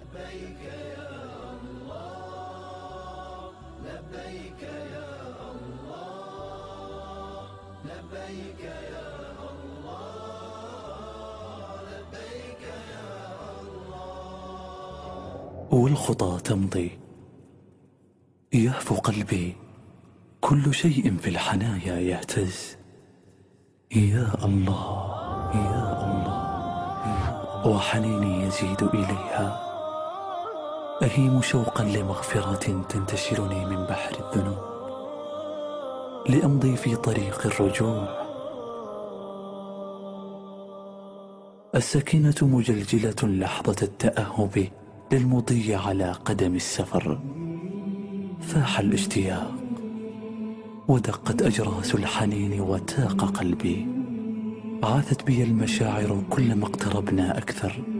لبيك يا الله لبيك يا الله لبيك يا الله لبيك يا الله. والخطى تمضي. يهفو قلبي كل شيء في الحنايا يهتز. يا الله يا الله. وحنيني يزيد إليها. أهيم شوقا لمغفرة تنتشرني من بحر الذنوب لأمضي في طريق الرجوع. السكينة مجلجلة لحظة التأهب للمضي على قدم السفر. فاح الاشتياق ودقت أجراس الحنين وتاق قلبي. عاثت بي المشاعر كلما اقتربنا أكثر.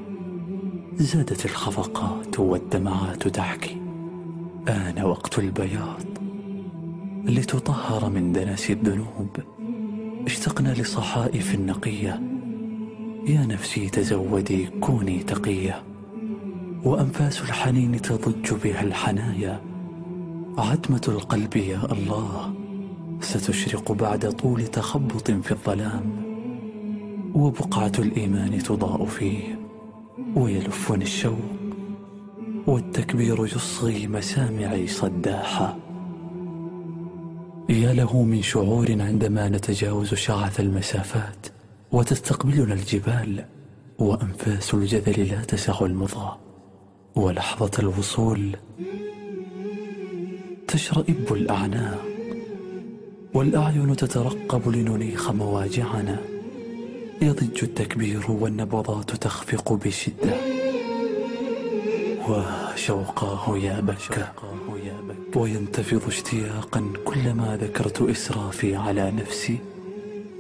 زادت الخفقات والدمعات تحكي. آن وقت البياض. لتطهر من دنس الذنوب. اشتقنا لصحائف نقية يا نفسي تزودي كوني تقية. وأنفاس الحنين تضج بها الحنايا. عتمة القلب يا الله. ستشرق بعد طول تخبط في الظلام. وبقعة الإيمان تضاء فيه. ويلفني الشوق والتكبير يصغي مسامعي صداحا. يا له من شعور عندما نتجاوز شعث المسافات وتستقبلنا الجبال وأنفاس الجذل لا تسع المضى ولحظة الوصول تشرئب الأعناق والأعين تترقب لننيخ مواجعنا. يضج التكبير والنبضات تخفق بشدة. وشوقاه يا بكى. وينتفض اشتياقا كلما ذكرت إسرافي على نفسي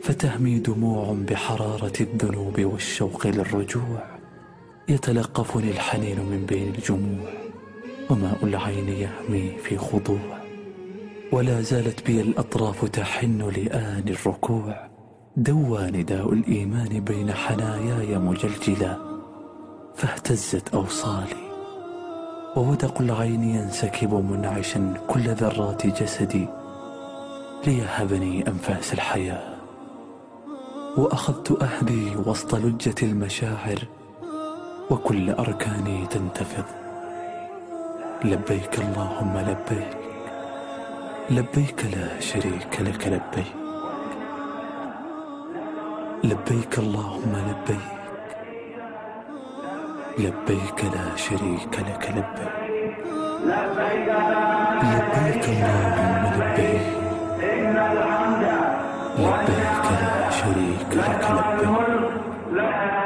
فتهمي دموع بحرارة الذنوب والشوق للرجوع. يتلقفني الحنين من بين الجموع وماء العين يهمي في خضوع. ولا زالت بي الأطراف تحن لآن الركوع. دوى نداء الإيمان بين حناياي مجلجلا فاهتزت أوصالي وودق العين ينسكب منعشا كل ذرات جسدي ليهبني أنفاس الحياة. وأخذت أهدي وسط لجة المشاعر وكل أركاني تنتفض. لبيك اللهم لبيك لبيك لا شريك لك لبيك. لبيك اللهم لبيك. لبيك لا شريك لك لبيك. لبيك اللهم لبيك. لبيك لا شريك لك لبيك.